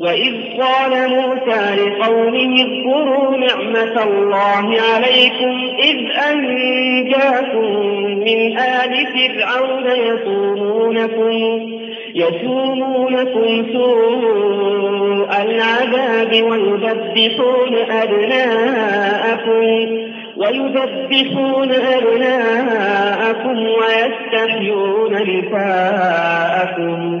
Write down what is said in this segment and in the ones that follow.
وإذ قال موسى لقومه اذكروا نعمة الله عليكم إذ أنجاكم من آل فرعون يسومونكم يسومونكم سوء العذاب ويذبحون أبناءكم ويذبحون أبناءكم ويستحيون نساءكم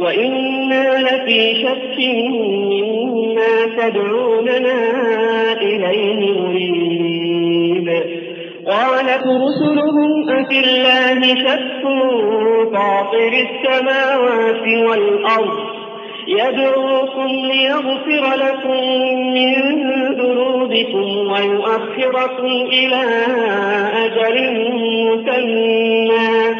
وإنا لفي شك مما تدعوننا إليه مريب قالت رسلهم أفي الله شك فاطر السماوات والأرض يدعوكم ليغفر لكم من ذنوبكم ويؤخركم إلى أجل مسمى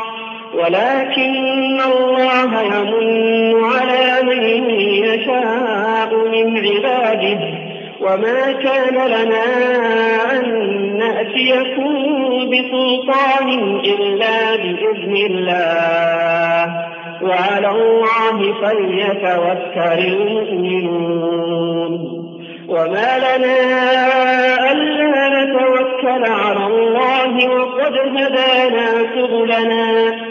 ولكن الله يمن على من يشاء من عباده. وما كان لنا أن نأتيكم بسلطان إلا بإذن الله. وعلى الله فليتوكل المؤمنون. وما لنا ألا نتوكل على الله وقد هدانا سبلنا.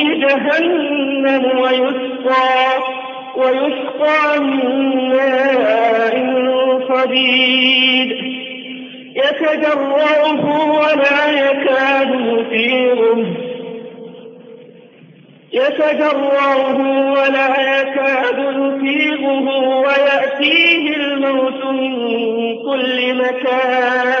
جهنم ويسقى ويسقى من ماء صديد. يتجرعه ولا يكاد يثيره يتجرعه ولا يكاد يفيضه ويأتيه الموت من كل مكان.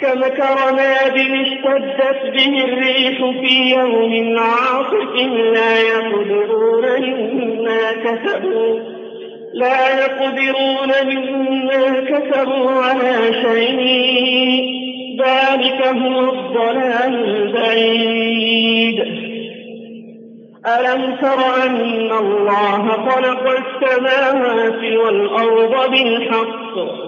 كمكرماد اشتدت به الريح في يوم عاصف لا يقدرون مما كسبوا. لا يقدرون مما كسبوا على شيء. ذلك هو الضلال البعيد. ألم تر أن الله خلق السماوات والأرض بالحق؟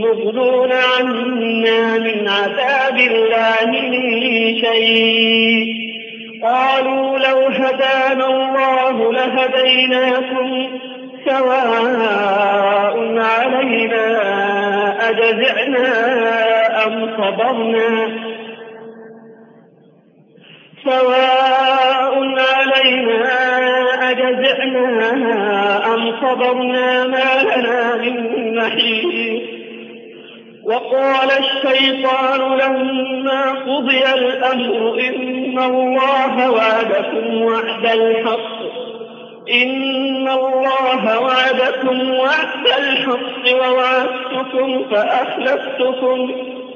مغنون عنا من عذاب الله من شيء. قالوا لو هدانا الله لهديناكم سواء علينا أجزعنا أم صبرنا. سواء علينا أجزعنا أم صبرنا ما لنا من محيط. وقال الشيطان لما قضي الأمر إن الله وعدكم وعد الحق. إن الله وعدكم وعد الحق ووعدتكم فأخلفتكم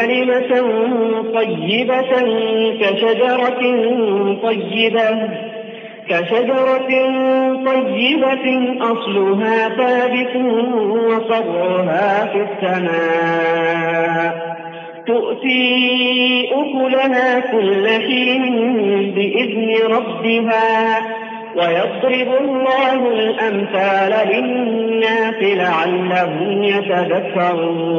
كلمة طيبة كشجرة طيبة كشجرة طيبة أصلها ثابت وفرها في السماء. تؤتي أكلها كل حين بإذن ربها ويضرب الله الأمثال للناس لعلهم يتذكرون.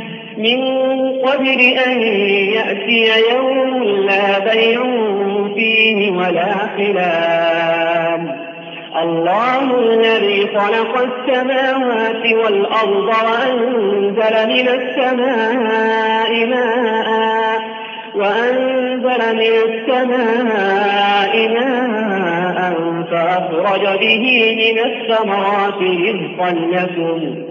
من قبل أن يأتي يوم لا بيع فيه ولا خلال الله الذي خلق السماوات والأرض وأنزل من السماء ماء وأنزل من السماء ماء فأخرج به من الثمرات رزقا لكم.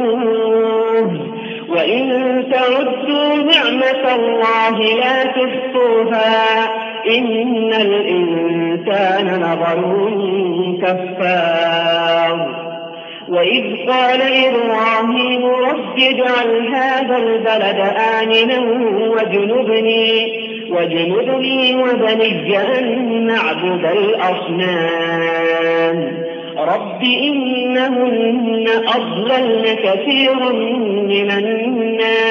نعمة الله لا تحصوها إن الإنسان لظلوم كفار وإذ قال إبراهيم رب اجعل هذا البلد آمنا واجنبني واجنبني وبني أن نعبد الأصنام رب إنهن أضللن كثيرا من الناس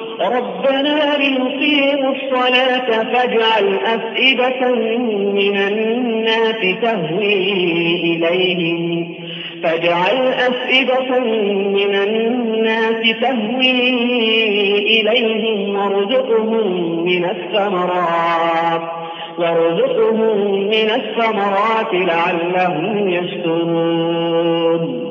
ربنا ليقيموا الصلاة فاجعل أفئدة من الناس تهوي إليهم. فاجعل أفئدة من الناس تهوي إليهم وارزقهم من الثمرات. وارزقهم من الثمرات لعلهم يشكرون.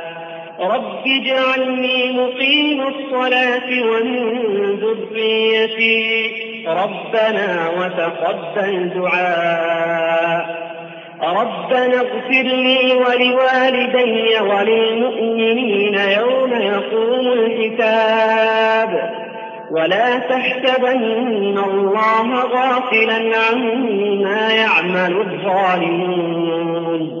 رب اجعلني مقيم الصلاة ومن ذريتي. ربنا وتقبل دعاء. ربنا اغفر لي ولوالدي وللمؤمنين يوم يقوم الحساب. ولا تحسبن الله غافلا عما يعمل الظالمون.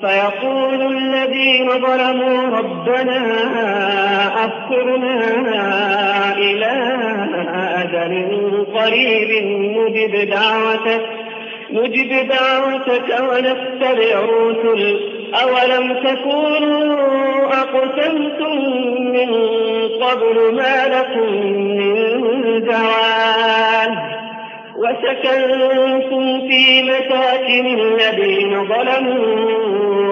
فيقول الذين ظلموا ربنا أخرنا إلى أجل قريب نجب دعوتك نجب دعوتك ونتبع رسل أولم تكونوا أقسمتم من قبل ما لكم من زوال؟ وسكنتم في مساكن الذين ظلموا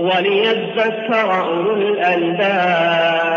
وليذكر أولو الألباب.